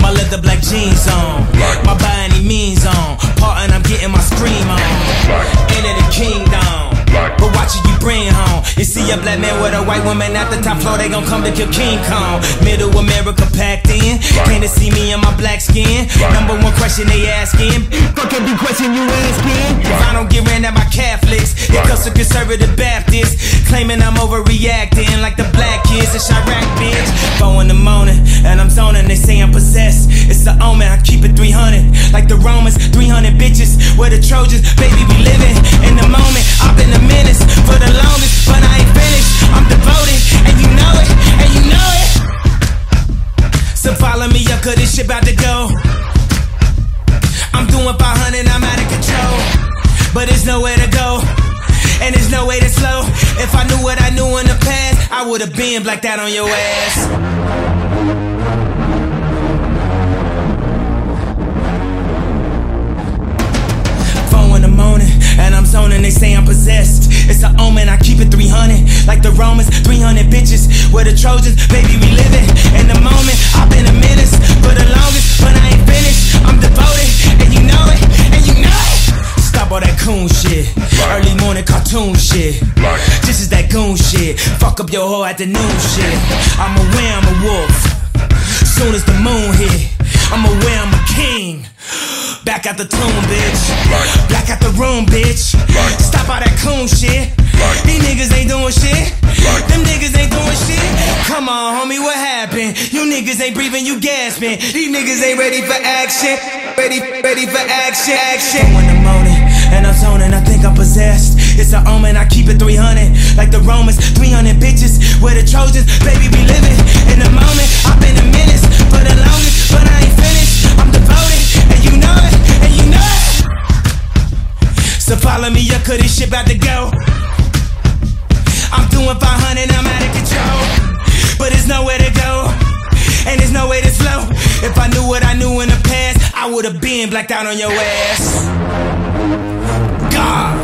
My leather black jeans on. My by any means on. Part and I'm getting my scream on. Into the kingdom. But watch it, you bring home. You see a black man with a white woman at the top floor, they gon' come to kill King Kong. Middle America packed in. Can't see me in my black skin? Number one question they asking. Fucking be question you asking. If I don't get ran at my Catholics, it comes to conservative Baptists. Claiming I'm overreacting like the black kids in Chiraq, bitch. Going to Like the Romans, 300 bitches. Where the Trojans, baby, we living in the moment. I've been a menace for the longest, but I ain't finished. I'm devoted, and you know it, and you know it. So follow me up, cause this shit about to go. I'm doing 500, I'm out of control. But there's nowhere to go. And there's no way to slow. If I knew what I knew in the past, I would have been blacked out on your ass. Possessed. It's an omen, I keep it 300. Like the Romans, 300 bitches. We're the Trojans, baby, we living in the moment. I've been a menace for the longest, but I ain't finished. I'm devoted, and you know it, and you know it. Stop all that coon shit. Early morning cartoon shit. This is that goon shit. Fuck up your whole afternoon shit. I'm aware I'm a wolf. Soon as the moon hit, I'm aware I'm a king. Back at the tomb, bitch. Back at the room, bitch. What happened? You niggas ain't breathing, you gasping. These niggas ain't ready for action. Ready, ready for action, action. In the morning, and I'm zoning, I think I'm possessed. It's an omen, I keep it 300. Like the Romans, 300 bitches. Where the Trojans, baby, we living in the moment. I've been a menace for the longest, but I ain't finished. I'm devoted, and you know it, and you know it. So follow me up, cause this shit about to go. I'm doing 500, I'm out of control. But there's nowhere Would have been blacked out on your ass. God.